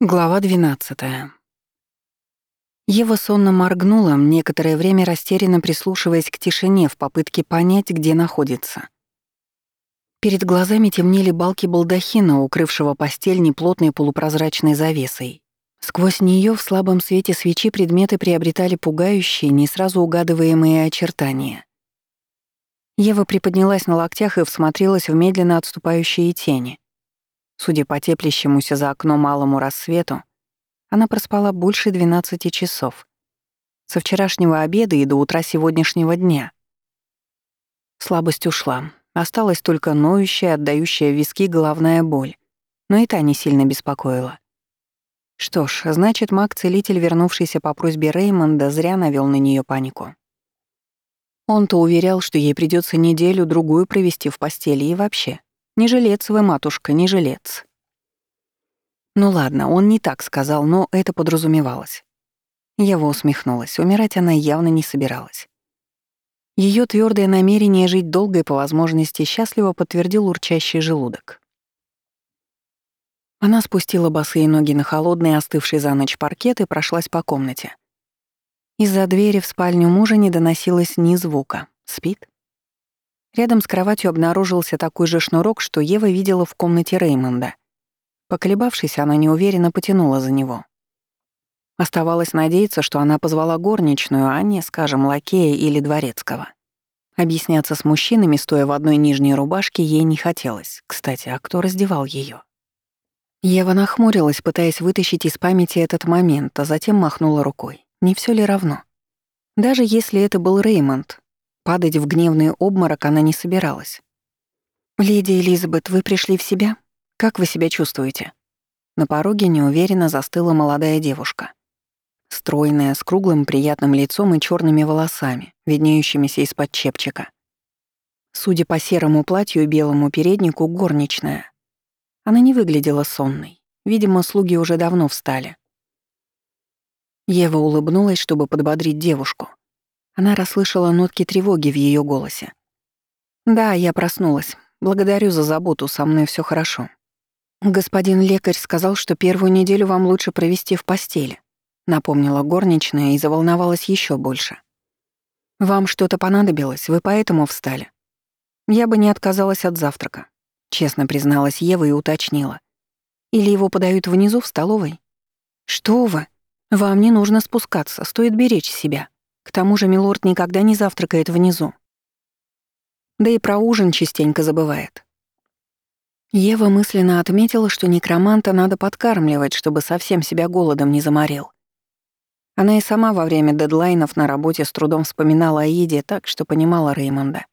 Глава 12. Ева сонно моргнула, некоторое время растерянно прислушиваясь к тишине в попытке понять, где находится. Перед глазами темнели балки балдахина, укрывшего постель неплотной полупрозрачной завесой. Сквозь нее в слабом свете свечи предметы приобретали пугающие, не сразу угадываемые очертания. Ева приподнялась на локтях и всмотрелась в медленно отступающие тени — Судя по теплящемуся за окном малому рассвету, она проспала больше 12 часов. Со вчерашнего обеда и до утра сегодняшнего дня. Слабость ушла. Осталась только ноющая, отдающая виски головная боль. Но и та не сильно беспокоила. Что ж, значит, маг-целитель, вернувшийся по просьбе Реймонда, зря навел на нее панику. Он-то уверял, что ей придется неделю-другую провести в постели и вообще. Не жилец вы, матушка, не жилец. Ну ладно, он не так сказал, но это подразумевалось. Ева усмехнулась. Умирать она явно не собиралась. Ее твердое намерение жить долго и по возможности счастливо подтвердил урчащий желудок. Она спустила босые ноги на холодный, остывший за ночь паркет и прошлась по комнате. Из-за двери в спальню мужа не доносилось ни звука. Спит? Рядом с кроватью обнаружился такой же шнурок, что Ева видела в комнате Реймонда. Поколебавшись, она неуверенно потянула за него. Оставалось надеяться, что она позвала горничную, а не, скажем, лакея или дворецкого. Объясняться с мужчинами, стоя в одной нижней рубашке, ей не хотелось. Кстати, а кто раздевал ее? Ева нахмурилась, пытаясь вытащить из памяти этот момент, а затем махнула рукой. Не все ли равно? Даже если это был Реймонд, Падать в гневный обморок она не собиралась. «Леди Элизабет, вы пришли в себя? Как вы себя чувствуете?» На пороге неуверенно застыла молодая девушка. Стройная, с круглым приятным лицом и черными волосами, виднеющимися из-под чепчика. Судя по серому платью и белому переднику, горничная. Она не выглядела сонной. Видимо, слуги уже давно встали. Ева улыбнулась, чтобы подбодрить девушку. Она расслышала нотки тревоги в ее голосе. «Да, я проснулась. Благодарю за заботу, со мной все хорошо. Господин лекарь сказал, что первую неделю вам лучше провести в постели», напомнила горничная и заволновалась еще больше. «Вам что-то понадобилось, вы поэтому встали?» «Я бы не отказалась от завтрака», честно призналась Ева и уточнила. «Или его подают внизу в столовой?» «Что вы? Вам не нужно спускаться, стоит беречь себя», к тому же милорд никогда не завтракает внизу. Да и про ужин частенько забывает. Ева мысленно отметила, что некроманта надо подкармливать, чтобы совсем себя голодом не заморил. Она и сама во время дедлайнов на работе с трудом вспоминала о еде так, что понимала Реймонда.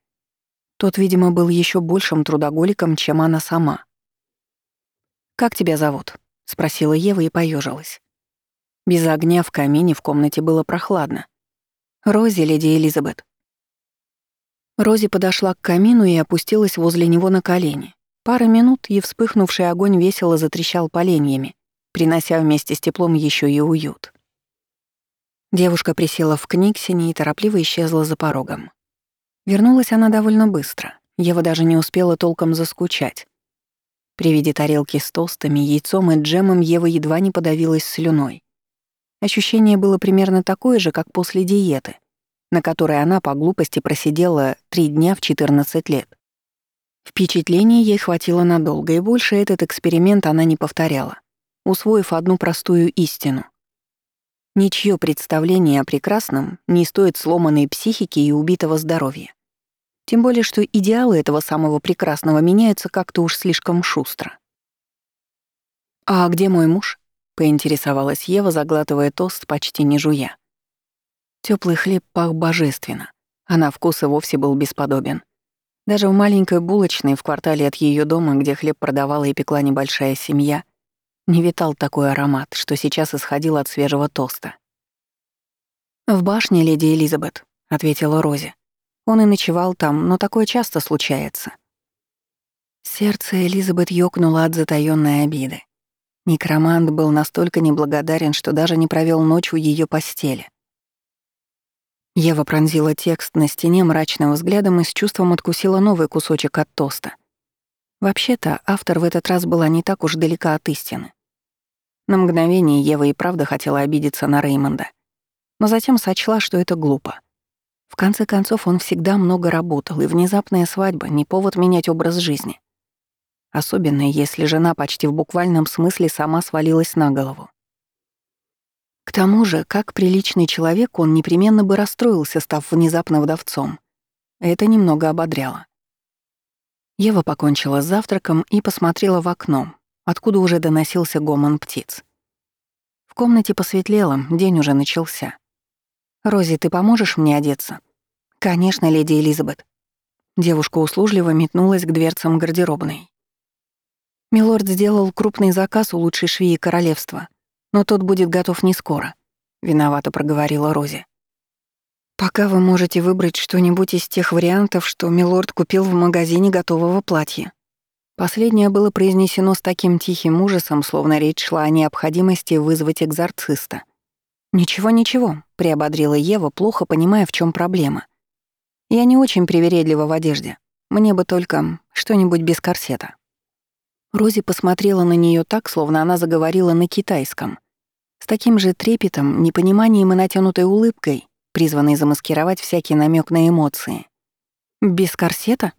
Тот, видимо, был еще большим трудоголиком, чем она сама. «Как тебя зовут?» — спросила Ева и поежилась. Без огня в камине в комнате было прохладно. «Рози, леди Элизабет». Рози подошла к камину и опустилась возле него на колени. Пара минут, и вспыхнувший огонь весело затрещал поленьями, принося вместе с теплом еще и уют. Девушка присела в книгсине и торопливо исчезла за порогом. Вернулась она довольно быстро. Ева даже не успела толком заскучать. При виде тарелки с тостами, яйцом и джемом Ева едва не подавилась слюной. Ощущение было примерно такое же, как после диеты, на которой она по глупости просидела три дня в 14 лет. Впечатлений ей хватило надолго, и больше этот эксперимент она не повторяла, усвоив одну простую истину. Ничье представление о прекрасном не стоит сломанной психики и убитого здоровья. Тем более, что идеалы этого самого прекрасного меняются как-то уж слишком шустро. «А где мой муж?» Поинтересовалась Ева, заглатывая тост, почти не жуя. Теплый хлеб пах божественно, а на вкус и вовсе был бесподобен. Даже в маленькой булочной в квартале от ее дома, где хлеб продавала и пекла небольшая семья, не витал такой аромат, что сейчас исходил от свежего тоста. «В башне, леди Элизабет», — ответила Рози. «Он и ночевал там, но такое часто случается». Сердце Элизабет ёкнуло от затаённой обиды. Некромант был настолько неблагодарен, что даже не провел ночь у ее постели. Ева пронзила текст на стене мрачным взглядом и с чувством откусила новый кусочек от тоста. Вообще-то, автор в этот раз была не так уж далека от истины. На мгновение Ева и правда хотела обидеться на Реймонда, но затем сочла, что это глупо. В конце концов, он всегда много работал, и внезапная свадьба — не повод менять образ жизни. Особенно, если жена почти в буквальном смысле сама свалилась на голову. К тому же, как приличный человек, он непременно бы расстроился, став внезапно вдовцом. Это немного ободряло. Ева покончила с завтраком и посмотрела в окно, откуда уже доносился гомон птиц. В комнате посветлело, день уже начался. «Рози, ты поможешь мне одеться?» «Конечно, леди Элизабет». Девушка услужливо метнулась к дверцам гардеробной. Милорд сделал крупный заказ у лучшей швеи королевства, но тот будет готов не скоро, виновато проговорила Рози. Пока вы можете выбрать что-нибудь из тех вариантов, что милорд купил в магазине готового платья. Последнее было произнесено с таким тихим ужасом, словно речь шла о необходимости вызвать экзорциста. «Ничего-ничего», — приободрила Ева, плохо понимая, в чем проблема. «Я не очень привередлива в одежде. Мне бы только что-нибудь без корсета». Рози посмотрела на нее так, словно она заговорила на китайском. С таким же трепетом, непониманием и натянутой улыбкой, призванный замаскировать всякий намек на эмоции. «Без корсета?»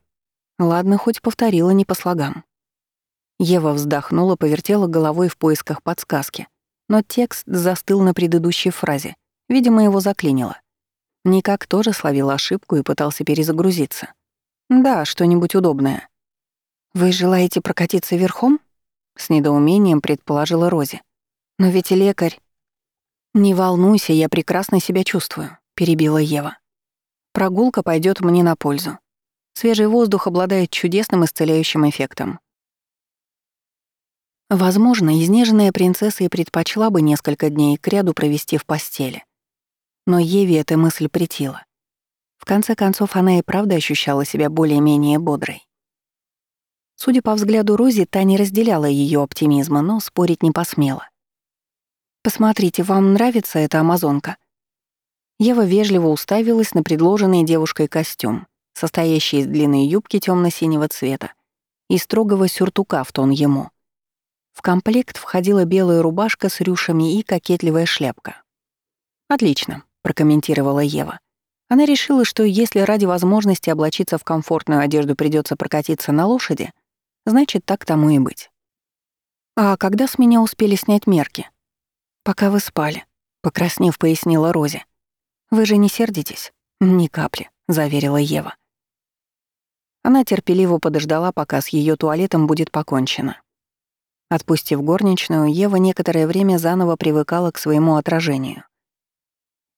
Ладно, хоть повторила не по слогам. Ева вздохнула, повертела головой в поисках подсказки, но текст застыл на предыдущей фразе. Видимо, его заклинило. Никак тоже словил ошибку и пытался перезагрузиться. «Да, что-нибудь удобное». «Вы желаете прокатиться верхом?» — с недоумением предположила Рози. «Но ведь лекарь...» «Не волнуйся, я прекрасно себя чувствую. — перебила Ева. «Прогулка пойдет мне на пользу. Свежий воздух обладает чудесным исцеляющим эффектом. Возможно, изнеженная принцесса и предпочла бы несколько дней к ряду провести в постели. Но Еве эта мысль претила. В конце концов, она и правда ощущала себя более-менее бодрой. Судя по взгляду Рози, та не разделяла ее оптимизма, но спорить не посмела. «Посмотрите, вам нравится эта амазонка?» Ева вежливо уставилась на предложенный девушкой костюм, состоящий из длинной юбки темно синего цвета и строгого сюртука в тон ему. В комплект входила белая рубашка с рюшами и кокетливая шляпка. «Отлично», — прокомментировала Ева. Она решила, что если ради возможности облачиться в комфортную одежду придется прокатиться на лошади, значит, так тому и быть. «А когда с меня успели снять мерки?» «Пока вы спали», — покраснев, пояснила Рози. «Вы же не сердитесь?» «Ни капли», — заверила Ева. Она терпеливо подождала, пока с ее туалетом будет покончено. Отпустив горничную, Ева некоторое время заново привыкала к своему отражению.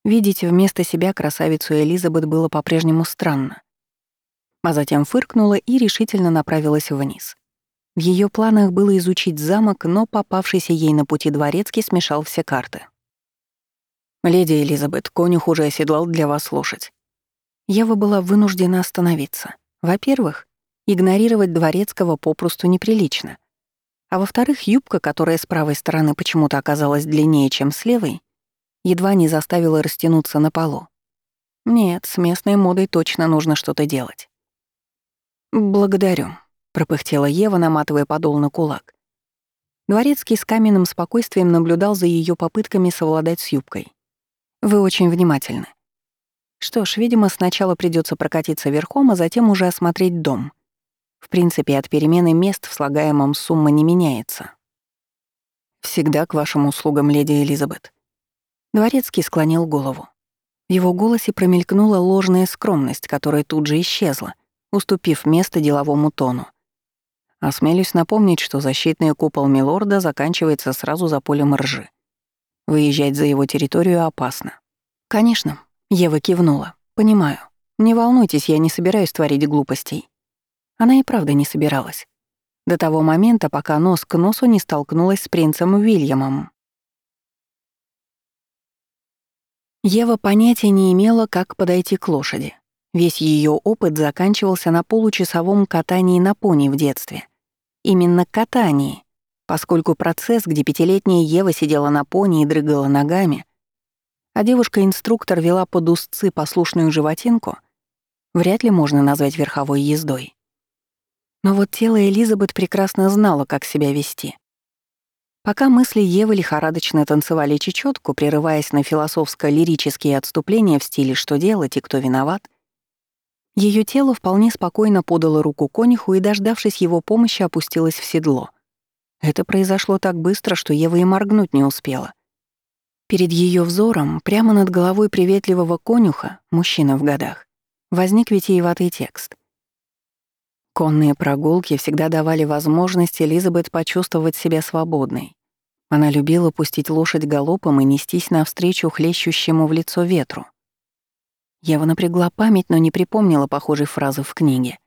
Видеть вместо себя красавицу Элизабет было по-прежнему странно. А затем фыркнула и решительно направилась вниз. В ее планах было изучить замок, но попавшийся ей на пути дворецкий смешал все карты. «Леди Элизабет, конюх уже оседлал для вас лошадь». Ева была вынуждена остановиться. Во-первых, игнорировать дворецкого попросту неприлично. А во-вторых, юбка, которая с правой стороны почему-то оказалась длиннее, чем с левой, едва не заставила растянуться на полу. Нет, с местной модой точно нужно что-то делать. «Благодарю», — пропыхтела Ева, наматывая подол на кулак. Дворецкий с каменным спокойствием наблюдал за ее попытками совладать с юбкой. Вы очень внимательны. Что ж, видимо, сначала придется прокатиться верхом, а затем уже осмотреть дом. В принципе, от перемены мест в слагаемом сумма не меняется. Всегда к вашим услугам, леди Элизабет. Дворецкий склонил голову. В его голосе промелькнула ложная скромность, которая тут же исчезла, уступив место деловому тону. Осмелюсь напомнить, что защитный купол Милорда заканчивается сразу за полем ржи. Выезжать за его территорию опасно. Конечно, Ева кивнула. Понимаю. Не волнуйтесь, я не собираюсь творить глупостей. Она и правда не собиралась. До того момента, пока нос к носу не столкнулась с принцем Уильямом. Ева понятия не имела, как подойти к лошади. Весь ее опыт заканчивался на получасовом катании на пони в детстве. Именно катании, поскольку процесс, где пятилетняя Ева сидела на пони и дрыгала ногами, а девушка-инструктор вела под узцы послушную животинку, вряд ли можно назвать верховой ездой. Но вот тело Элизабет прекрасно знало, как себя вести. Пока мысли Евы лихорадочно танцевали чечетку, прерываясь на философско-лирические отступления в стиле «что делать» и «кто виноват», ее тело вполне спокойно подало руку конюху и, дождавшись его помощи, опустилось в седло. Это произошло так быстро, что Ева и моргнуть не успела. Перед ее взором, прямо над головой приветливого конюха, мужчина в годах, возник витиеватый текст. Конные прогулки всегда давали возможность Элизабет почувствовать себя свободной. Она любила пустить лошадь галопом и нестись навстречу хлещущему в лицо ветру. Ева напрягла память, но не припомнила похожей фразы в книге.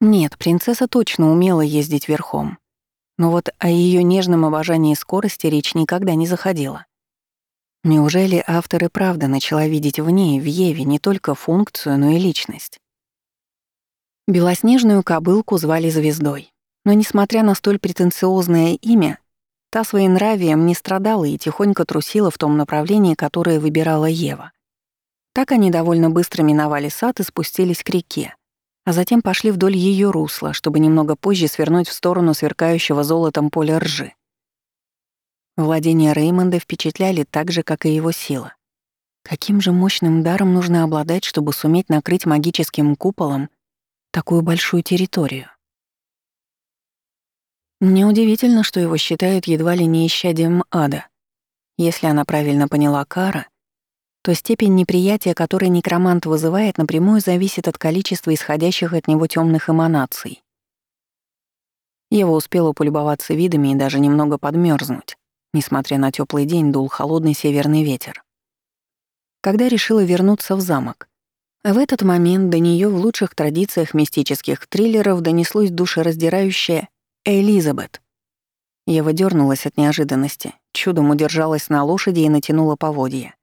Нет, принцесса точно умела ездить верхом. Но вот о ее нежном обожании скорости речь никогда не заходила. Неужели автор и правда начала видеть в ней, в Еве, не только функцию, но и личность? Белоснежную кобылку звали Звездой. Но, несмотря на столь претенциозное имя, та своим нравием не страдала и тихонько трусила в том направлении, которое выбирала Ева. Так они довольно быстро миновали сад и спустились к реке, а затем пошли вдоль ее русла, чтобы немного позже свернуть в сторону сверкающего золотом поля ржи. Владения Реймонда впечатляли так же, как и его сила. Каким же мощным даром нужно обладать, чтобы суметь накрыть магическим куполом такую большую территорию. Неудивительно, что его считают едва ли не исчадием ада. Если она правильно поняла Кара, то степень неприятия, которое некромант вызывает, напрямую зависит от количества исходящих от него темных эманаций. Ева успела полюбоваться видами и даже немного подмерзнуть. Несмотря на теплый день, дул холодный северный ветер. Когда решила вернуться в замок, в этот момент до нее в лучших традициях мистических триллеров донеслось душераздирающее «Элизабет». Ева дернулась от неожиданности, чудом удержалась на лошади и натянула поводья.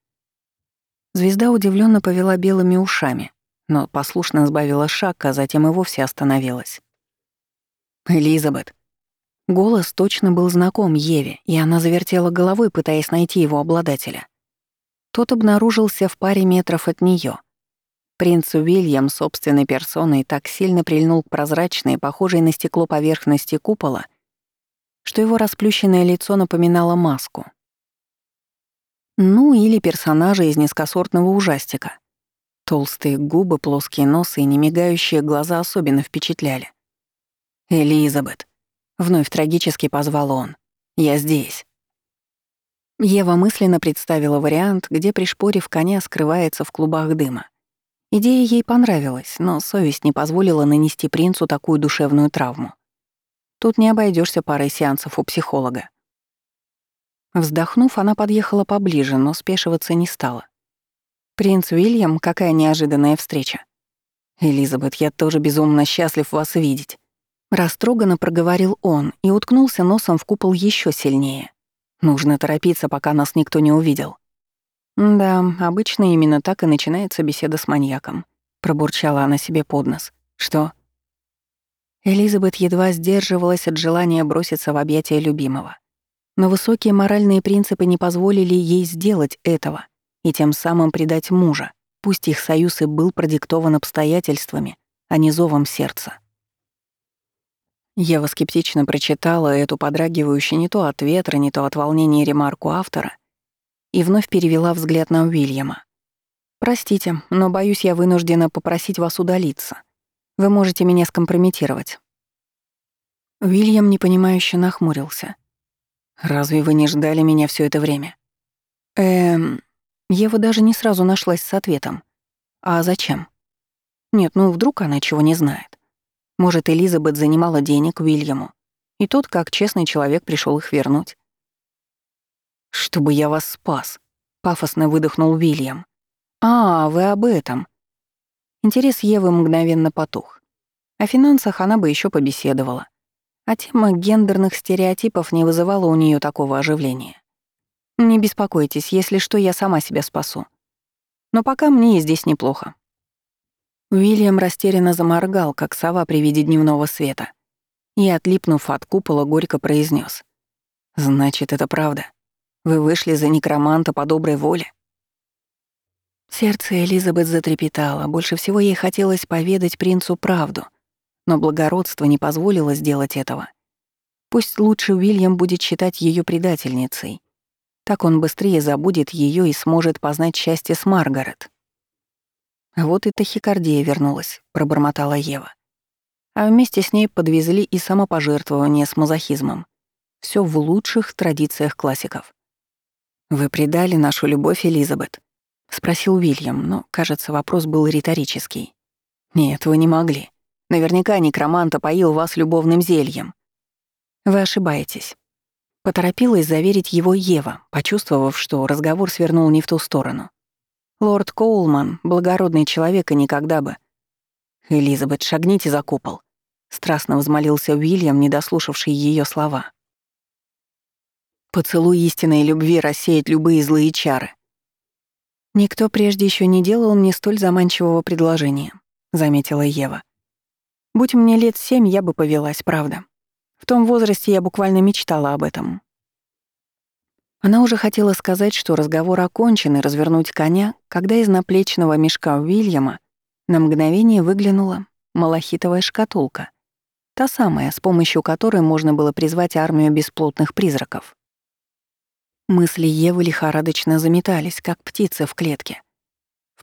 Звезда удивленно повела белыми ушами, но послушно сбавила шаг, а затем и вовсе остановилась. «Элизабет». Голос точно был знаком Еве, и она завертела головой, пытаясь найти его обладателя. Тот обнаружился в паре метров от нее. Принц Уильям собственной персоной так сильно прильнул к прозрачной, похожей на стекло поверхности купола, что его расплющенное лицо напоминало маску. Ну или персонажа из низкосортного ужастика. Толстые губы, плоские носы и немигающие глаза особенно впечатляли. «Элизабет», — вновь трагически позвал он, — «я здесь». Ева мысленно представила вариант, где, пришпорив коня, скрывается в клубах дыма. Идея ей понравилась, но совесть не позволила нанести принцу такую душевную травму. Тут не обойдешься парой сеансов у психолога. Вздохнув, она подъехала поближе, но спешиваться не стала. «Принц Уильям, какая неожиданная встреча!» «Элизабет, я тоже безумно счастлив вас видеть!» Растроганно проговорил он и уткнулся носом в купол еще сильнее. «Нужно торопиться, пока нас никто не увидел». «Да, обычно именно так и начинается беседа с маньяком», — пробурчала она себе под нос. «Что?» Элизабет едва сдерживалась от желания броситься в объятия любимого. Но высокие моральные принципы не позволили ей сделать этого и тем самым предать мужа, пусть их союз и был продиктован обстоятельствами, а не зовом сердца. Ева скептично прочитала эту подрагивающую не то от ветра, не то от волнения ремарку автора и вновь перевела взгляд на Уильяма. «Простите, но, боюсь, я вынуждена попросить вас удалиться. Вы можете меня скомпрометировать». Уильям непонимающе нахмурился. «Разве вы не ждали меня все это время?» «Эм...» Ева даже не сразу нашлась с ответом. «А зачем?» «Нет, ну вдруг она чего не знает. Может, Элизабет занимала денег Уильяму, и тот, как честный человек, пришел их вернуть. «Чтобы я вас спас», — пафосно выдохнул Уильям. «А, вы об этом». Интерес Евы мгновенно потух. О финансах она бы еще побеседовала. А тема гендерных стереотипов не вызывала у нее такого оживления. «Не беспокойтесь, если что, я сама себя спасу. Но пока мне и здесь неплохо». Уильям растерянно заморгал, как сова при виде дневного света, и, отлипнув от купола, горько произнес: «Значит, это правда?» Вы вышли за некроманта по доброй воле?» Сердце Элизабет затрепетало. Больше всего ей хотелось поведать принцу правду, но благородство не позволило сделать этого. Пусть лучше Уильям будет считать ее предательницей. Так он быстрее забудет ее и сможет познать счастье с Маргарет. Вот и тахикардия вернулась, пробормотала Ева. А вместе с ней подвезли и самопожертвование с мазохизмом. Все в лучших традициях классиков. «Вы предали нашу любовь, Элизабет?» — спросил Уильям, но, кажется, вопрос был риторический. «Нет, вы не могли. Наверняка некромант опоил вас любовным зельем». «Вы ошибаетесь». Поторопилась заверить его Ева, почувствовав, что разговор свернул не в ту сторону. Лорд Коулман — благородный человек и никогда бы... «Элизабет, шагните за купол», — страстно взмолился Уильям, не дослушавший ее слова. «Поцелуй истинной любви рассеет любые злые чары». «Никто прежде еще не делал мне столь заманчивого предложения», — заметила Ева. «Будь мне лет семь, я бы повелась, правда. В том возрасте я буквально мечтала об этом. Она уже хотела сказать, что разговор окончен и развернуть коня, когда из наплечного мешка Уильяма на мгновение выглянула малахитовая шкатулка, та самая, с помощью которой можно было призвать армию бесплотных призраков. Мысли Евы лихорадочно заметались, как птицы в клетке.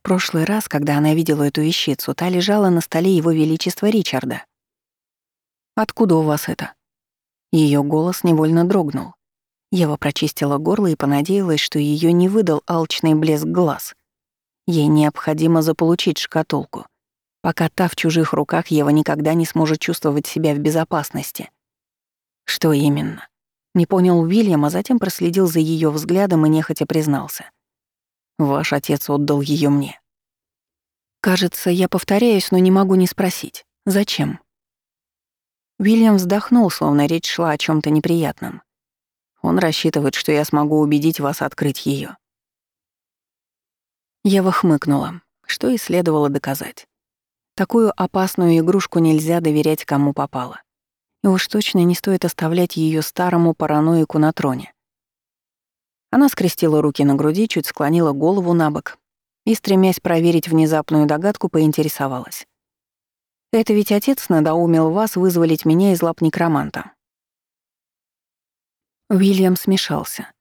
Прошлый раз, когда она видела эту вещицу, та лежала на столе Его Величества Ричарда. «Откуда у вас это?» Ее голос невольно дрогнул. Ева прочистила горло и понадеялась, что ее не выдал алчный блеск глаз. Ей необходимо заполучить шкатулку. Пока та в чужих руках, Ева никогда не сможет чувствовать себя в безопасности. Что именно? Не понял Уильям, а затем проследил за ее взглядом и нехотя признался. Ваш отец отдал ее мне. Кажется, я повторяюсь, но не могу не спросить. Зачем? Уильям вздохнул, словно речь шла о чем то неприятном. Он рассчитывает, что я смогу убедить вас открыть ее. Ева хмыкнула, что и следовало доказать. Такую опасную игрушку нельзя доверять кому попало. И уж точно не стоит оставлять ее старому параноику на троне. Она скрестила руки на груди, чуть склонила голову на бок и, стремясь проверить внезапную догадку, поинтересовалась. Это ведь отец надоумил вас вызволить меня из лап некроманта. Уильям смешался.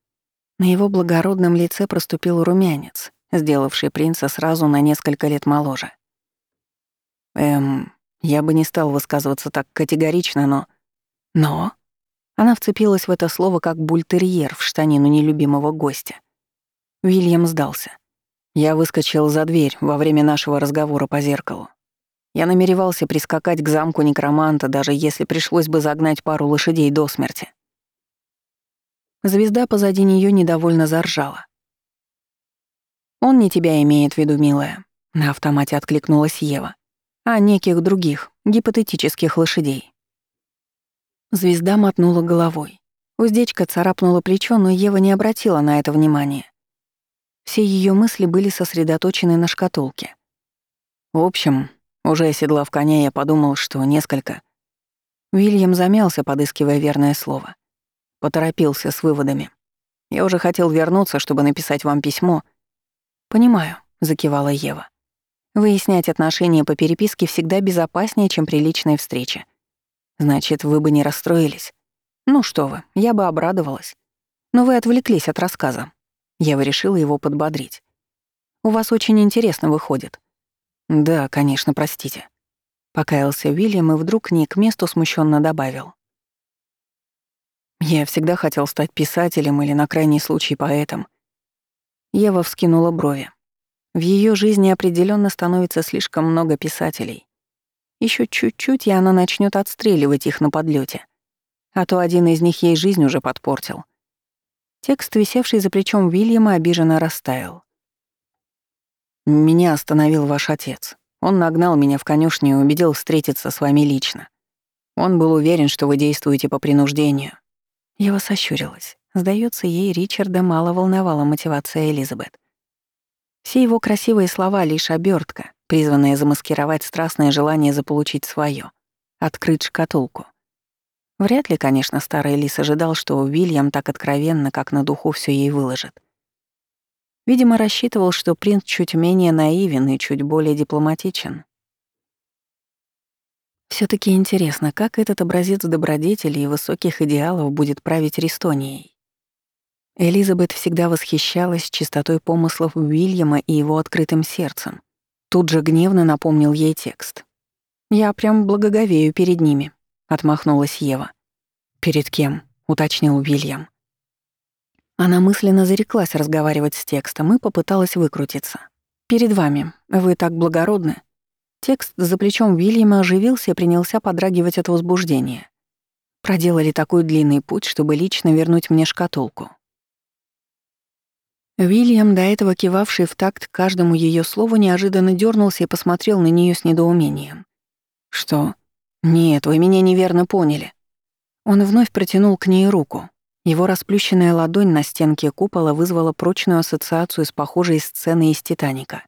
На его благородном лице проступил румянец, сделавший принца сразу на несколько лет моложе. Эм, я бы не стал высказываться так категорично, но... Но? Она вцепилась в это слово как бультерьер в штанину нелюбимого гостя. Уильям сдался. Я выскочил за дверь во время нашего разговора по зеркалу. Я намеревался прискакать к замку некроманта, даже если пришлось бы загнать пару лошадей до смерти. Звезда позади нее недовольно заржала. «Он не тебя имеет в виду, милая», — на автомате откликнулась Ева, «а неких других, гипотетических лошадей». Звезда мотнула головой. Уздечка царапнула плечо, но Ева не обратила на это внимания. Все ее мысли были сосредоточены на шкатулке. В общем, уже оседлав коня, я подумал, что несколько... Уильям замялся, подыскивая верное слово. Поторопился с выводами. Я уже хотел вернуться, чтобы написать вам письмо. «Понимаю», — закивала Ева. «Выяснять отношения по переписке всегда безопаснее, чем при личной встрече. Значит, вы бы не расстроились. Ну что вы, я бы обрадовалась. Но вы отвлеклись от рассказа. Ева решила его подбодрить. У вас очень интересно выходит. «Да, конечно, простите». Покаялся Уильям и вдруг не к месту смущенно добавил. «Я всегда хотел стать писателем или, на крайний случай, поэтом». Ева вскинула брови. В ее жизни определенно становится слишком много писателей. Еще чуть-чуть, и она начнет отстреливать их на подлете. А то один из них ей жизнь уже подпортил. Текст, висевший за плечом Уильяма, обиженно растаял. Меня остановил ваш отец. Он нагнал меня в конюшню и убедил встретиться с вами лично. Он был уверен, что вы действуете по принуждению. Я вас ощурилась. Сдается ей, Ричарда мало волновала мотивация Элизабет. Все его красивые слова — лишь обертка, призванная замаскировать страстное желание заполучить свое, открыть шкатулку. Вряд ли, конечно, старый лис ожидал, что Уильям так откровенно, как на духу, все ей выложит. Видимо, рассчитывал, что принц чуть менее наивен и чуть более дипломатичен. все таки интересно, как этот образец добродетели и высоких идеалов будет править Рестонией. Элизабет всегда восхищалась чистотой помыслов Уильяма и его открытым сердцем. Тут же гневно напомнил ей текст. «Я прям благоговею перед ними», — отмахнулась Ева. «Перед кем?» — уточнил Уильям. Она мысленно зареклась разговаривать с текстом и попыталась выкрутиться. «Перед вами. Вы так благородны». Текст за плечом Вильяма оживился и принялся подрагивать от возбуждения. Проделали такой длинный путь, чтобы лично вернуть мне шкатулку. Вильям, до этого кивавший в такт каждому ее слову, неожиданно дернулся и посмотрел на нее с недоумением. «Что? Нет, вы меня неверно поняли». Он вновь протянул к ней руку. Его расплющенная ладонь на стенке купола вызвала прочную ассоциацию с похожей сценой из «Титаника».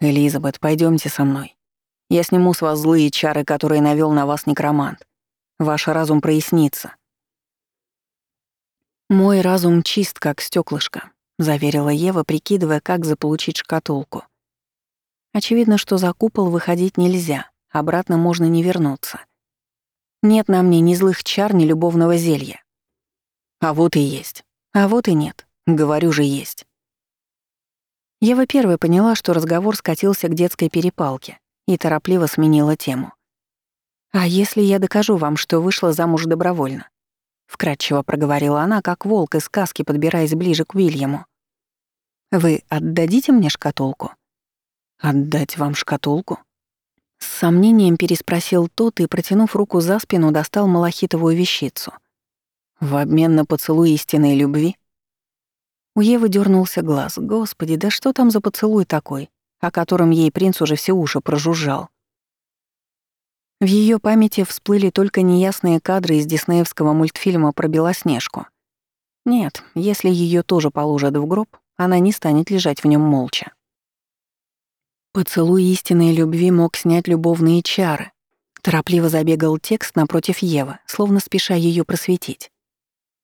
«Элизабет, пойдемте со мной. Я сниму с вас злые чары, которые навел на вас некромант. Ваш разум прояснится». «Мой разум чист, как стеклышко», — заверила Ева, прикидывая, как заполучить шкатулку. Очевидно, что за купол выходить нельзя, обратно можно не вернуться. Нет на мне ни злых чар, ни любовного зелья. А вот и есть. А вот и нет. Говорю же, есть. Ева первая поняла, что разговор скатился к детской перепалке и торопливо сменила тему. «А если я докажу вам, что вышла замуж добровольно?» Вкратчиво проговорила она, как волк из сказки, подбираясь ближе к Уильяму. «Вы отдадите мне шкатулку?» «Отдать вам шкатулку?» С сомнением переспросил тот и, протянув руку за спину, достал малахитовую вещицу. В обмен на поцелуй истинной любви? У Евы дернулся глаз. Господи, да что там за поцелуй такой, о котором ей принц уже все уши прожужжал? В ее памяти всплыли только неясные кадры из диснеевского мультфильма про Белоснежку. Нет, если ее тоже положат в гроб, она не станет лежать в нем молча. Поцелуй истинной любви мог снять любовные чары. Торопливо забегал текст напротив Евы, словно спеша ее просветить.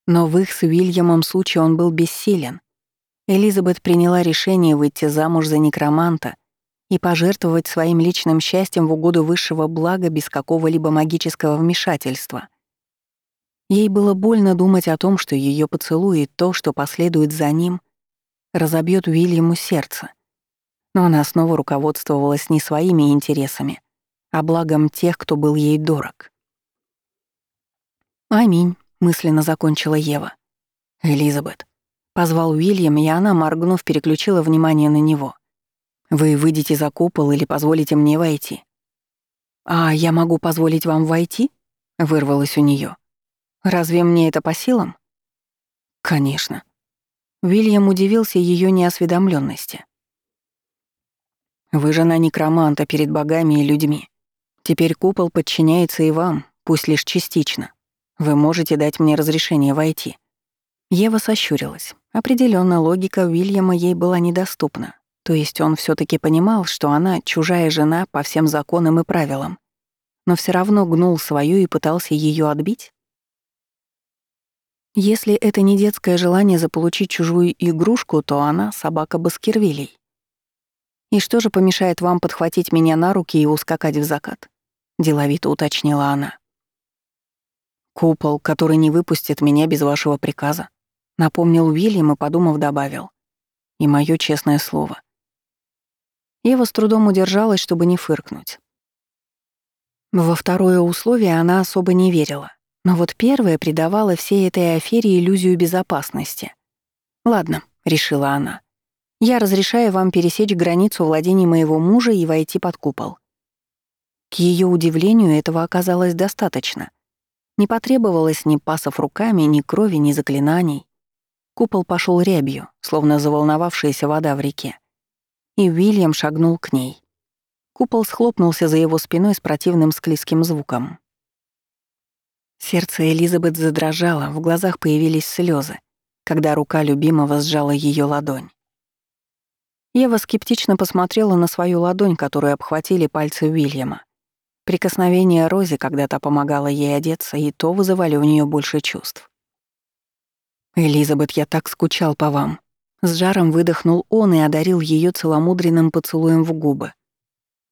Но в их с Уильямом случае он был бессилен. Элизабет приняла решение выйти замуж за некроманта и пожертвовать своим личным счастьем в угоду высшего блага без какого-либо магического вмешательства. Ей было больно думать о том, что ее поцелуй и то, что последует за ним, разобьет Уильяму сердце. Но она снова руководствовалась не своими интересами, а благом тех, кто был ей дорог. Аминь мысленно закончила Ева. Элизабет. Позвал Уильям, и она, моргнув, переключила внимание на него. Вы выйдете за купол или позволите мне войти? А я могу позволить вам войти? Вырвалось у нее. Разве мне это по силам? Конечно. Уильям удивился ее неосведомленности. Вы жена некроманта перед богами и людьми. Теперь купол подчиняется и вам, пусть лишь частично. Вы можете дать мне разрешение войти?» Ева сощурилась. Определенно логика Уильяма ей была недоступна. То есть он все таки понимал, что она чужая жена по всем законам и правилам, но все равно гнул свою и пытался ее отбить? Если это не детское желание заполучить чужую игрушку, то она — собака Баскервилей. «И что же помешает вам подхватить меня на руки и ускакать в закат?» — деловито уточнила она. «Купол, который не выпустит меня без вашего приказа», — напомнил Уильям и, подумав, добавил. «И мое честное слово». Ева с трудом удержалась, чтобы не фыркнуть. Во второе условие она особо не верила, но вот первое придавало всей этой афере иллюзию безопасности. «Ладно», — решила она, — «я разрешаю вам пересечь границу владений моего мужа и войти под купол». К ее удивлению, этого оказалось достаточно — не потребовалось ни пасов руками, ни крови, ни заклинаний. Купол пошел рябью, словно заволновавшаяся вода в реке. И Уильям шагнул к ней. Купол схлопнулся за его спиной с противным склизким звуком. Сердце Элизабет задрожало, в глазах появились слезы, когда рука любимого сжала ее ладонь. Ева скептично посмотрела на свою ладонь, которую обхватили пальцы Уильяма. Прикосновение Рози, когда та помогала ей одеться, и то вызывали у нее больше чувств. «Элизабет, я так скучал по вам». С жаром выдохнул он и одарил ее целомудренным поцелуем в губы.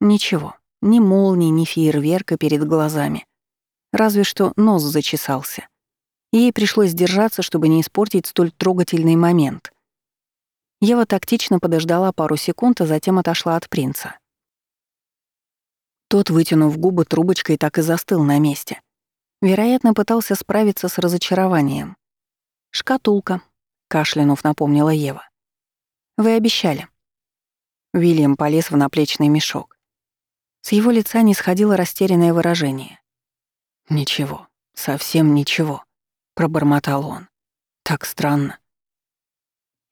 «Ничего, Ни молнии, ни фейерверка перед глазами. Разве что нос зачесался. Ей пришлось держаться, чтобы не испортить столь трогательный момент. Ева тактично подождала пару секунд, а затем отошла от принца. Тот, вытянув губы трубочкой, так и застыл на месте. Вероятно, пытался справиться с разочарованием. «Шкатулка», — кашлянув напомнила Ева. «Вы обещали». Вильям полез в наплечный мешок. С его лица не сходило растерянное выражение. «Ничего, совсем ничего», — пробормотал он. «Так странно».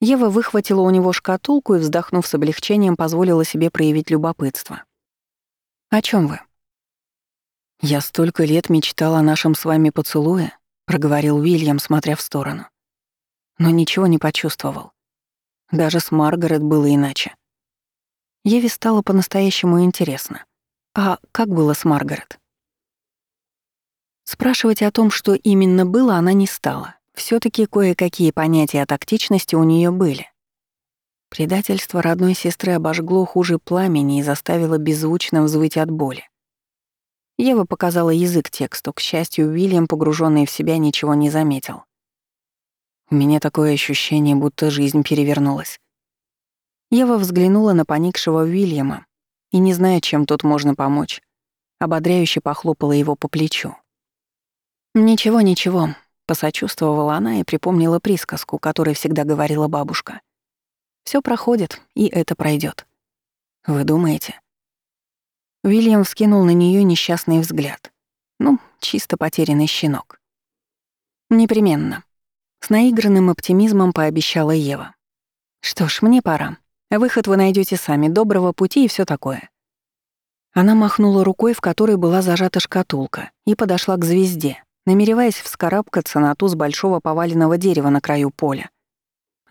Ева выхватила у него шкатулку и, вздохнув с облегчением, позволила себе проявить любопытство. «О чем вы?» «Я столько лет мечтал о нашем с вами поцелуе», — проговорил Уильям, смотря в сторону. Но ничего не почувствовал. Даже с Маргарет было иначе. Еве стало по-настоящему интересно. А как было с Маргарет? Спрашивать о том, что именно было, она не стала. все таки кое-какие понятия о тактичности у нее были. Предательство родной сестры обожгло хуже пламени и заставило беззвучно взвыть от боли. Ева показала язык тексту. К счастью, Уильям, погруженный в себя, ничего не заметил. У меня такое ощущение, будто жизнь перевернулась. Ева взглянула на поникшего Уильяма и, не зная, чем тут можно помочь, ободряюще похлопала его по плечу. «Ничего, ничего», — посочувствовала она и припомнила присказку, которой всегда говорила бабушка. Все проходит, и это пройдет. Вы думаете? Уильям вскинул на нее несчастный взгляд. Ну, чисто потерянный щенок. Непременно. С наигранным оптимизмом пообещала Ева. Что ж, мне пора. Выход вы найдете сами, доброго пути и все такое. Она махнула рукой, в которой была зажата шкатулка, и подошла к звезде, намереваясь вскарабкаться на ту с большого поваленного дерева на краю поля.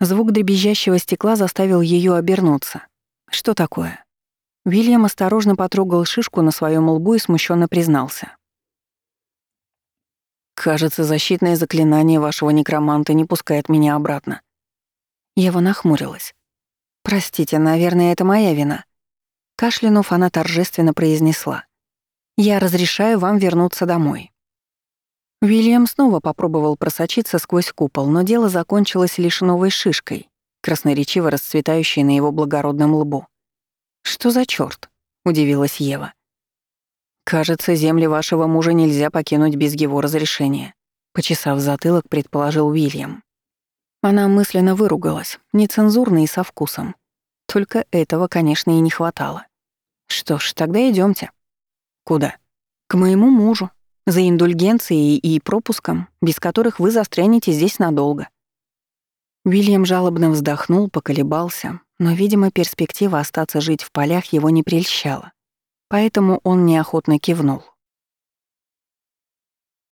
Звук дребезжащего стекла заставил ее обернуться. Что такое? Вильям осторожно потрогал шишку на своем лбу и смущенно признался. «Кажется, защитное заклинание вашего некроманта не пускает меня обратно». Ева нахмурилась. «Простите, наверное, это моя вина». Кашлянув, она торжественно произнесла. «Я разрешаю вам вернуться домой». Вильям снова попробовал просочиться сквозь купол, но дело закончилось лишь новой шишкой, красноречиво расцветающей на его благородном лбу. «Что за чёрт?» — удивилась Ева. «Кажется, земли вашего мужа нельзя покинуть без его разрешения», — почесав затылок, предположил Уильям. Она мысленно выругалась, нецензурно и со вкусом. Только этого, конечно, и не хватало. «Что ж, тогда идёмте». «Куда?» «К моему мужу. За индульгенцией и пропуском, без которых вы застрянете здесь надолго». Уильям жалобно вздохнул, поколебался, но, видимо, перспектива остаться жить в полях его не прельщала. Поэтому он неохотно кивнул.